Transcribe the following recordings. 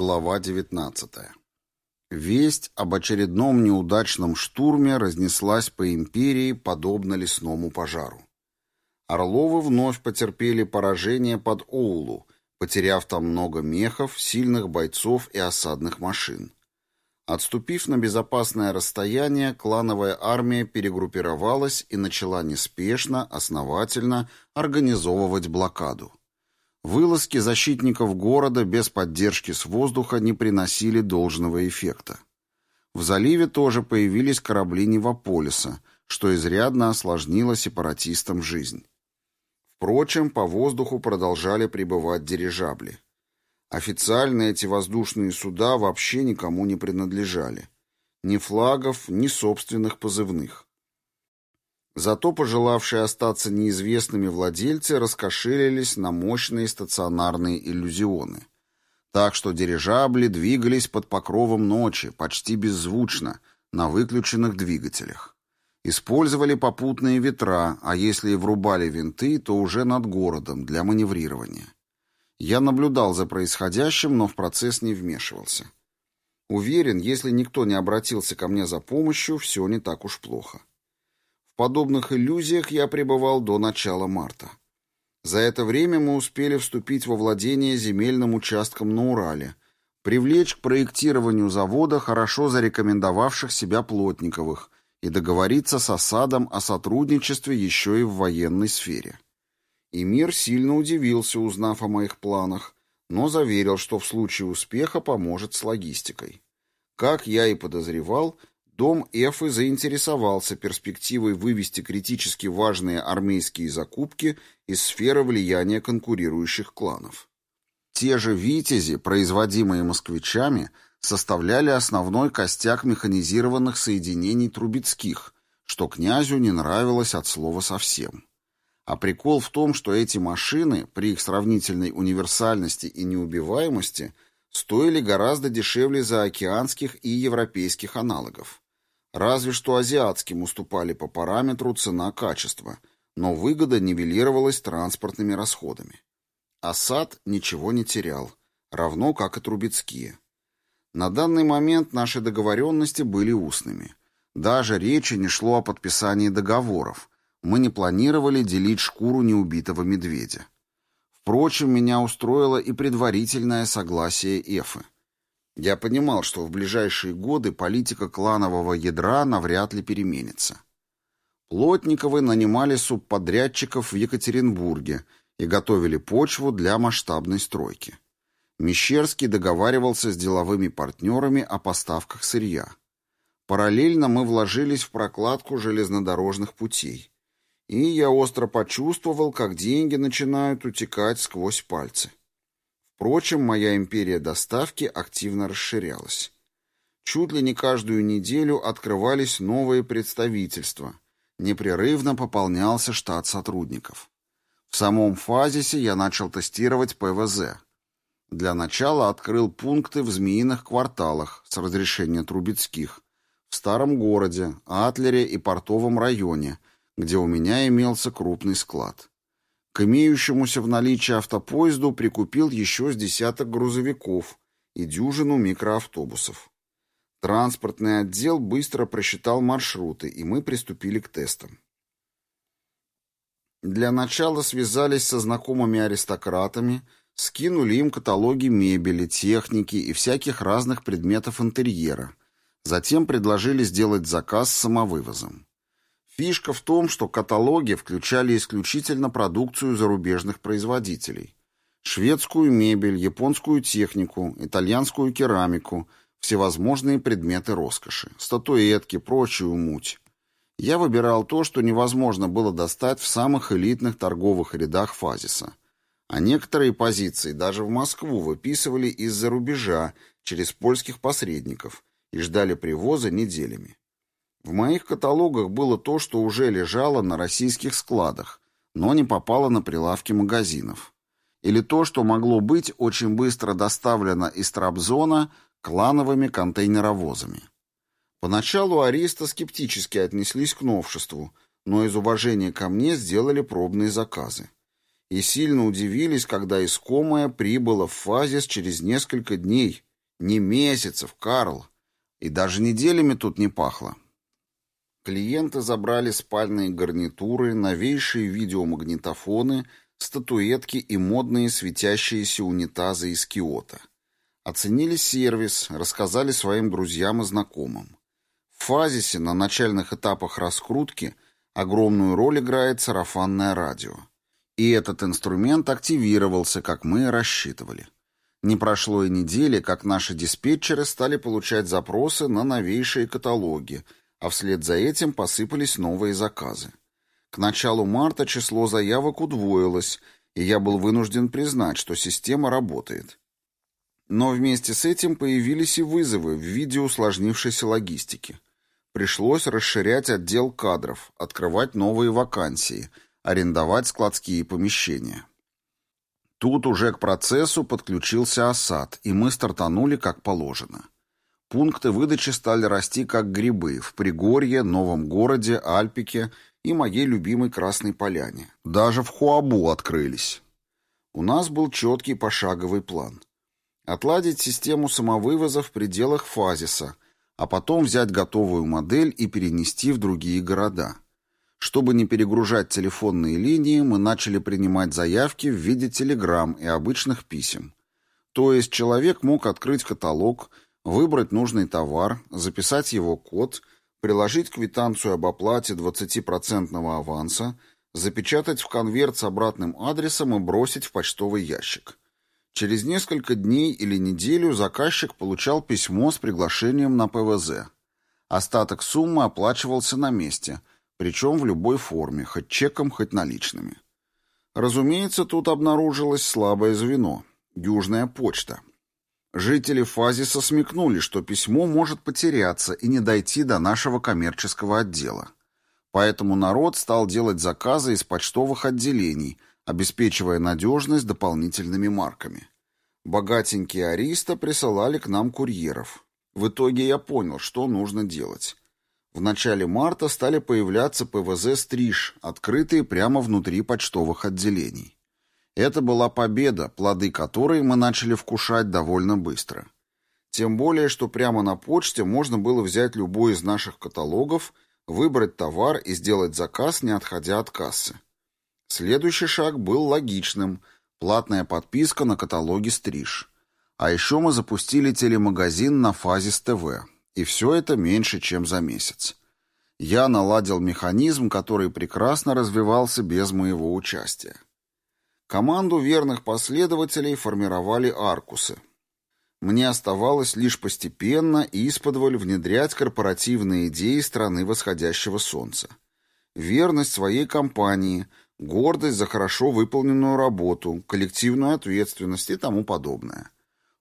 Глава 19. Весть об очередном неудачном штурме разнеслась по империи, подобно лесному пожару. Орловы вновь потерпели поражение под Оулу, потеряв там много мехов, сильных бойцов и осадных машин. Отступив на безопасное расстояние, клановая армия перегруппировалась и начала неспешно, основательно организовывать блокаду. Вылазки защитников города без поддержки с воздуха не приносили должного эффекта. В заливе тоже появились корабли Невополиса, что изрядно осложнило сепаратистам жизнь. Впрочем, по воздуху продолжали прибывать дирижабли. Официально эти воздушные суда вообще никому не принадлежали. Ни флагов, ни собственных позывных. Зато пожелавшие остаться неизвестными владельцы раскошелились на мощные стационарные иллюзионы. Так что дирижабли двигались под покровом ночи, почти беззвучно, на выключенных двигателях. Использовали попутные ветра, а если и врубали винты, то уже над городом для маневрирования. Я наблюдал за происходящим, но в процесс не вмешивался. Уверен, если никто не обратился ко мне за помощью, все не так уж плохо подобных иллюзиях я пребывал до начала марта. За это время мы успели вступить во владение земельным участком на Урале, привлечь к проектированию завода хорошо зарекомендовавших себя Плотниковых и договориться с осадом о сотрудничестве еще и в военной сфере. И мир сильно удивился, узнав о моих планах, но заверил, что в случае успеха поможет с логистикой. Как я и подозревал, Дом Эфы заинтересовался перспективой вывести критически важные армейские закупки из сферы влияния конкурирующих кланов. Те же «Витязи», производимые москвичами, составляли основной костяк механизированных соединений Трубецких, что князю не нравилось от слова совсем. А прикол в том, что эти машины, при их сравнительной универсальности и неубиваемости, стоили гораздо дешевле заокеанских и европейских аналогов. Разве что азиатским уступали по параметру цена-качество, но выгода нивелировалась транспортными расходами. Асад ничего не терял, равно как и Трубецкие. На данный момент наши договоренности были устными. Даже речи не шло о подписании договоров. Мы не планировали делить шкуру неубитого медведя. Впрочем, меня устроило и предварительное согласие Эфы. Я понимал, что в ближайшие годы политика кланового ядра навряд ли переменится. Плотниковы нанимали субподрядчиков в Екатеринбурге и готовили почву для масштабной стройки. Мещерский договаривался с деловыми партнерами о поставках сырья. Параллельно мы вложились в прокладку железнодорожных путей. И я остро почувствовал, как деньги начинают утекать сквозь пальцы. Впрочем, моя империя доставки активно расширялась. Чуть ли не каждую неделю открывались новые представительства. Непрерывно пополнялся штат сотрудников. В самом фазисе я начал тестировать ПВЗ. Для начала открыл пункты в Змеиных кварталах с разрешения Трубецких, в Старом городе, Атлере и Портовом районе, где у меня имелся крупный склад. К имеющемуся в наличии автопоезду прикупил еще с десяток грузовиков и дюжину микроавтобусов. Транспортный отдел быстро просчитал маршруты, и мы приступили к тестам. Для начала связались со знакомыми аристократами, скинули им каталоги мебели, техники и всяких разных предметов интерьера. Затем предложили сделать заказ с самовывозом. Фишка в том, что каталоги включали исключительно продукцию зарубежных производителей. Шведскую мебель, японскую технику, итальянскую керамику, всевозможные предметы роскоши, статуэтки, прочую муть. Я выбирал то, что невозможно было достать в самых элитных торговых рядах Фазиса. А некоторые позиции даже в Москву выписывали из-за рубежа через польских посредников и ждали привоза неделями. В моих каталогах было то, что уже лежало на российских складах, но не попало на прилавки магазинов. Или то, что могло быть очень быстро доставлено из Трабзона клановыми контейнеровозами. Поначалу Ариста скептически отнеслись к новшеству, но из уважения ко мне сделали пробные заказы. И сильно удивились, когда искомое прибыло в фазис через несколько дней, Не месяцев, Карл. И даже неделями тут не пахло. Клиенты забрали спальные гарнитуры, новейшие видеомагнитофоны, статуэтки и модные светящиеся унитазы из Киота. Оценили сервис, рассказали своим друзьям и знакомым. В фазисе на начальных этапах раскрутки огромную роль играет сарафанное радио. И этот инструмент активировался, как мы и рассчитывали. Не прошло и недели, как наши диспетчеры стали получать запросы на новейшие каталоги, а вслед за этим посыпались новые заказы. К началу марта число заявок удвоилось, и я был вынужден признать, что система работает. Но вместе с этим появились и вызовы в виде усложнившейся логистики. Пришлось расширять отдел кадров, открывать новые вакансии – арендовать складские помещения. Тут уже к процессу подключился осад, и мы стартанули как положено. Пункты выдачи стали расти как грибы в Пригорье, Новом городе, Альпике и моей любимой Красной Поляне. Даже в Хуабу открылись. У нас был четкий пошаговый план. Отладить систему самовывоза в пределах фазиса, а потом взять готовую модель и перенести в другие города – чтобы не перегружать телефонные линии, мы начали принимать заявки в виде телеграмм и обычных писем. То есть человек мог открыть каталог, выбрать нужный товар, записать его код, приложить квитанцию об оплате 20% аванса, запечатать в конверт с обратным адресом и бросить в почтовый ящик. Через несколько дней или неделю заказчик получал письмо с приглашением на ПВЗ. Остаток суммы оплачивался на месте – причем в любой форме, хоть чеком, хоть наличными. Разумеется, тут обнаружилось слабое звено – Южная почта. Жители Фазиса смекнули, что письмо может потеряться и не дойти до нашего коммерческого отдела. Поэтому народ стал делать заказы из почтовых отделений, обеспечивая надежность дополнительными марками. Богатенькие ариста присылали к нам курьеров. В итоге я понял, что нужно делать. В начале марта стали появляться ПВЗ «Стриж», открытые прямо внутри почтовых отделений. Это была победа, плоды которой мы начали вкушать довольно быстро. Тем более, что прямо на почте можно было взять любой из наших каталогов, выбрать товар и сделать заказ, не отходя от кассы. Следующий шаг был логичным – платная подписка на каталоги «Стриж». А еще мы запустили телемагазин на Фазис ТВ. И все это меньше, чем за месяц. Я наладил механизм, который прекрасно развивался без моего участия. Команду верных последователей формировали аркусы. Мне оставалось лишь постепенно и исподволь внедрять корпоративные идеи страны восходящего солнца. Верность своей компании, гордость за хорошо выполненную работу, коллективную ответственность и тому подобное.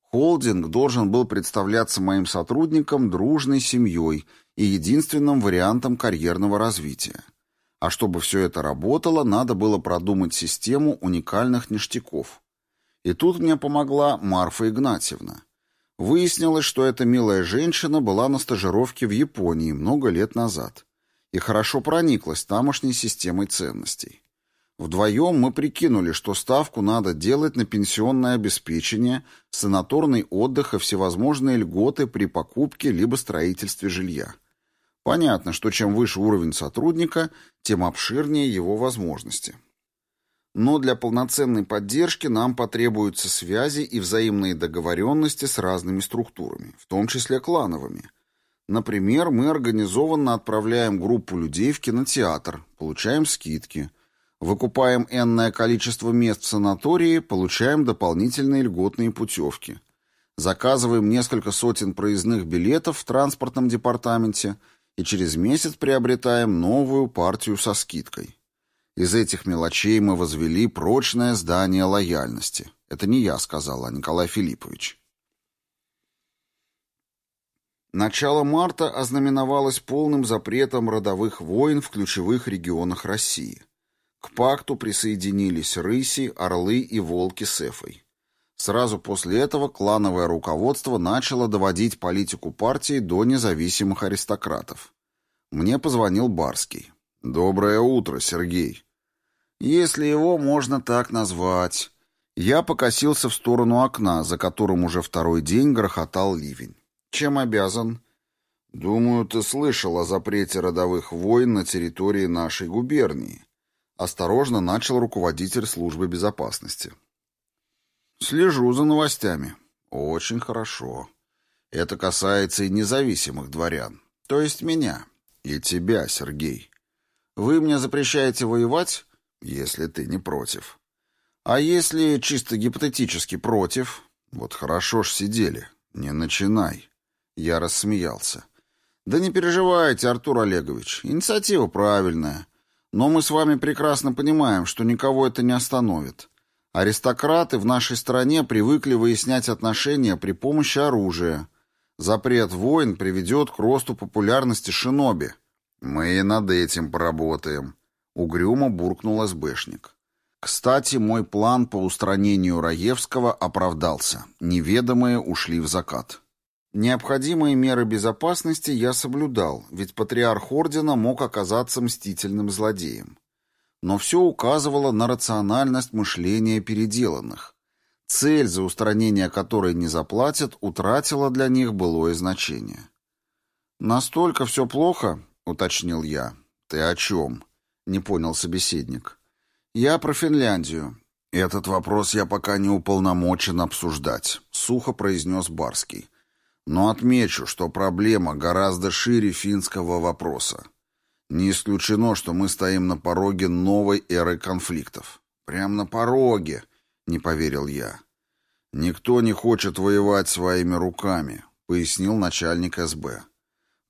Холдинг должен был представляться моим сотрудникам дружной семьей и единственным вариантом карьерного развития. А чтобы все это работало, надо было продумать систему уникальных ништяков. И тут мне помогла Марфа Игнатьевна. Выяснилось, что эта милая женщина была на стажировке в Японии много лет назад и хорошо прониклась тамошней системой ценностей. Вдвоем мы прикинули, что ставку надо делать на пенсионное обеспечение, санаторный отдых и всевозможные льготы при покупке либо строительстве жилья. Понятно, что чем выше уровень сотрудника, тем обширнее его возможности. Но для полноценной поддержки нам потребуются связи и взаимные договоренности с разными структурами, в том числе клановыми. Например, мы организованно отправляем группу людей в кинотеатр, получаем скидки – Выкупаем энное количество мест в санатории, получаем дополнительные льготные путевки. Заказываем несколько сотен проездных билетов в транспортном департаменте и через месяц приобретаем новую партию со скидкой. Из этих мелочей мы возвели прочное здание лояльности. Это не я сказал, а Николай Филиппович. Начало марта ознаменовалось полным запретом родовых войн в ключевых регионах России. К пакту присоединились рыси, орлы и волки с эфой. Сразу после этого клановое руководство начало доводить политику партии до независимых аристократов. Мне позвонил Барский. «Доброе утро, Сергей». «Если его можно так назвать». Я покосился в сторону окна, за которым уже второй день грохотал ливень. «Чем обязан?» «Думаю, ты слышал о запрете родовых войн на территории нашей губернии», осторожно начал руководитель службы безопасности. «Слежу за новостями. Очень хорошо. Это касается и независимых дворян, то есть меня и тебя, Сергей. Вы мне запрещаете воевать, если ты не против. А если чисто гипотетически против? Вот хорошо ж сидели. Не начинай. Я рассмеялся. Да не переживайте, Артур Олегович, инициатива правильная. Но мы с вами прекрасно понимаем, что никого это не остановит. Аристократы в нашей стране привыкли выяснять отношения при помощи оружия. Запрет войн приведет к росту популярности шиноби. Мы и над этим поработаем. Угрюмо буркнул СБшник. Кстати, мой план по устранению Раевского оправдался. Неведомые ушли в закат. Необходимые меры безопасности я соблюдал, ведь патриарх ордена мог оказаться мстительным злодеем. Но все указывало на рациональность мышления переделанных. Цель, за устранение которой не заплатят, утратила для них былое значение. «Настолько все плохо?» — уточнил я. «Ты о чем?» — не понял собеседник. «Я про Финляндию. Этот вопрос я пока не уполномочен обсуждать», — сухо произнес Барский. Но отмечу, что проблема гораздо шире финского вопроса. Не исключено, что мы стоим на пороге новой эры конфликтов. Прям на пороге, не поверил я. Никто не хочет воевать своими руками, пояснил начальник СБ.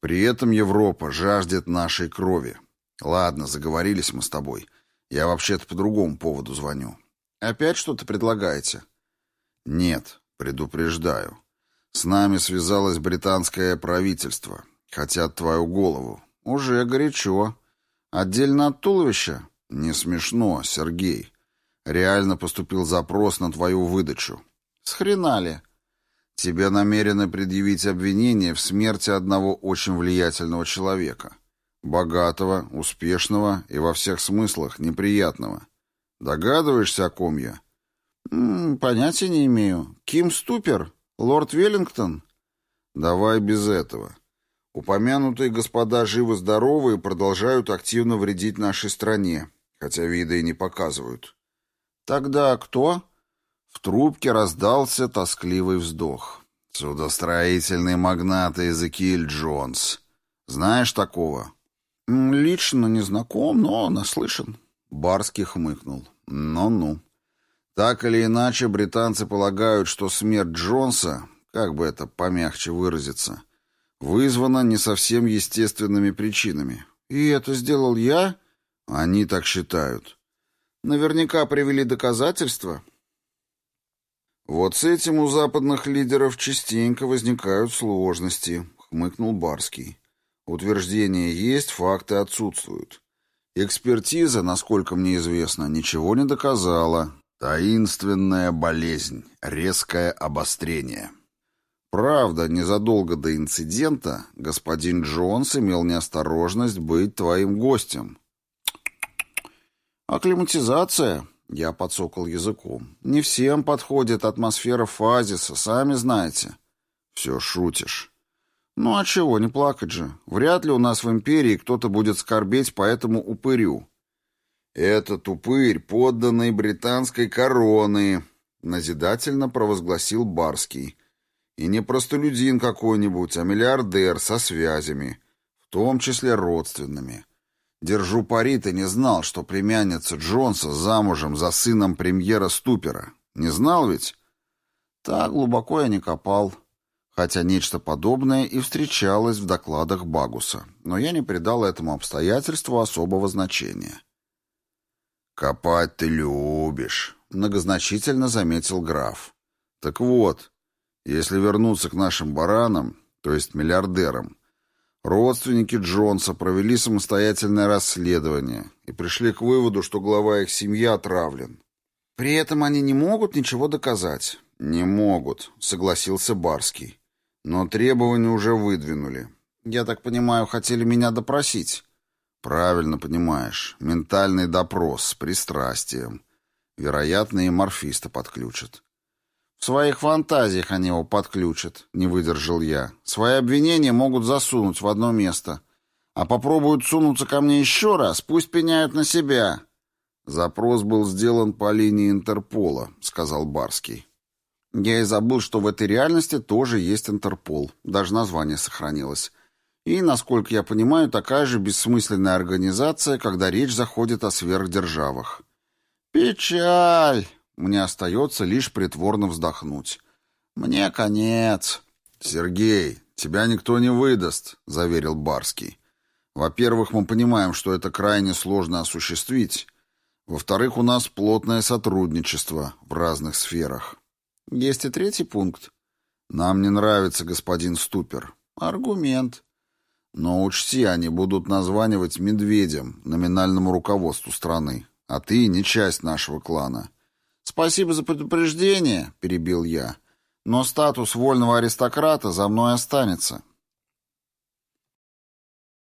При этом Европа жаждет нашей крови. Ладно, заговорились мы с тобой. Я вообще-то по другому поводу звоню. Опять что-то предлагаете? Нет, предупреждаю. С нами связалось британское правительство. Хотят твою голову. Уже горячо. Отдельно от туловища? Не смешно, Сергей. Реально поступил запрос на твою выдачу. С хрена ли? Тебе намерены предъявить обвинение в смерти одного очень влиятельного человека. Богатого, успешного и во всех смыслах неприятного. Догадываешься, о ком я? М -м, понятия не имею. Ким Ступер? «Лорд Веллингтон?» «Давай без этого. Упомянутые господа живы-здоровы и продолжают активно вредить нашей стране, хотя виды и не показывают». «Тогда кто?» В трубке раздался тоскливый вздох. «Судостроительный магнат Эзекиль Джонс. Знаешь такого?» «Лично не знаком, но наслышан». Барский хмыкнул. «Ну-ну». Так или иначе, британцы полагают, что смерть Джонса, как бы это помягче выразиться, вызвана не совсем естественными причинами. И это сделал я? Они так считают. Наверняка привели доказательства. Вот с этим у западных лидеров частенько возникают сложности, хмыкнул Барский. Утверждения есть, факты отсутствуют. Экспертиза, насколько мне известно, ничего не доказала, Таинственная болезнь, резкое обострение. Правда, незадолго до инцидента господин Джонс имел неосторожность быть твоим гостем. Акклиматизация, я подсокал языком. Не всем подходит атмосфера фазиса, сами знаете. Все шутишь. Ну а чего, не плакать же. Вряд ли у нас в империи кто-то будет скорбеть по этому упырю. «Это тупырь, подданный британской короны», — назидательно провозгласил Барский. «И не простолюдин какой-нибудь, а миллиардер со связями, в том числе родственными. Держу пари, ты не знал, что племянница Джонса замужем за сыном премьера Ступера. Не знал ведь?» Так глубоко я не копал, хотя нечто подобное и встречалось в докладах Багуса, но я не придал этому обстоятельству особого значения. «Копать ты любишь», — многозначительно заметил граф. «Так вот, если вернуться к нашим баранам, то есть миллиардерам, родственники Джонса провели самостоятельное расследование и пришли к выводу, что глава их семьи отравлен. При этом они не могут ничего доказать». «Не могут», — согласился Барский. «Но требования уже выдвинули. Я так понимаю, хотели меня допросить». «Правильно понимаешь. Ментальный допрос с пристрастием. Вероятно, и морфиста подключат. В своих фантазиях они его подключат, не выдержал я. Свои обвинения могут засунуть в одно место. А попробуют сунуться ко мне еще раз, пусть пеняют на себя. Запрос был сделан по линии Интерпола, сказал Барский. Я и забыл, что в этой реальности тоже есть Интерпол. Даже название сохранилось. И, насколько я понимаю, такая же бессмысленная организация, когда речь заходит о сверхдержавах. Печаль! Мне остается лишь притворно вздохнуть. Мне конец. Сергей, тебя никто не выдаст, заверил Барский. Во-первых, мы понимаем, что это крайне сложно осуществить. Во-вторых, у нас плотное сотрудничество в разных сферах. Есть и третий пункт. Нам не нравится господин Ступер. Аргумент. Но учти, они будут названивать медведем, номинальному руководству страны. А ты не часть нашего клана. Спасибо за предупреждение, перебил я. Но статус вольного аристократа за мной останется.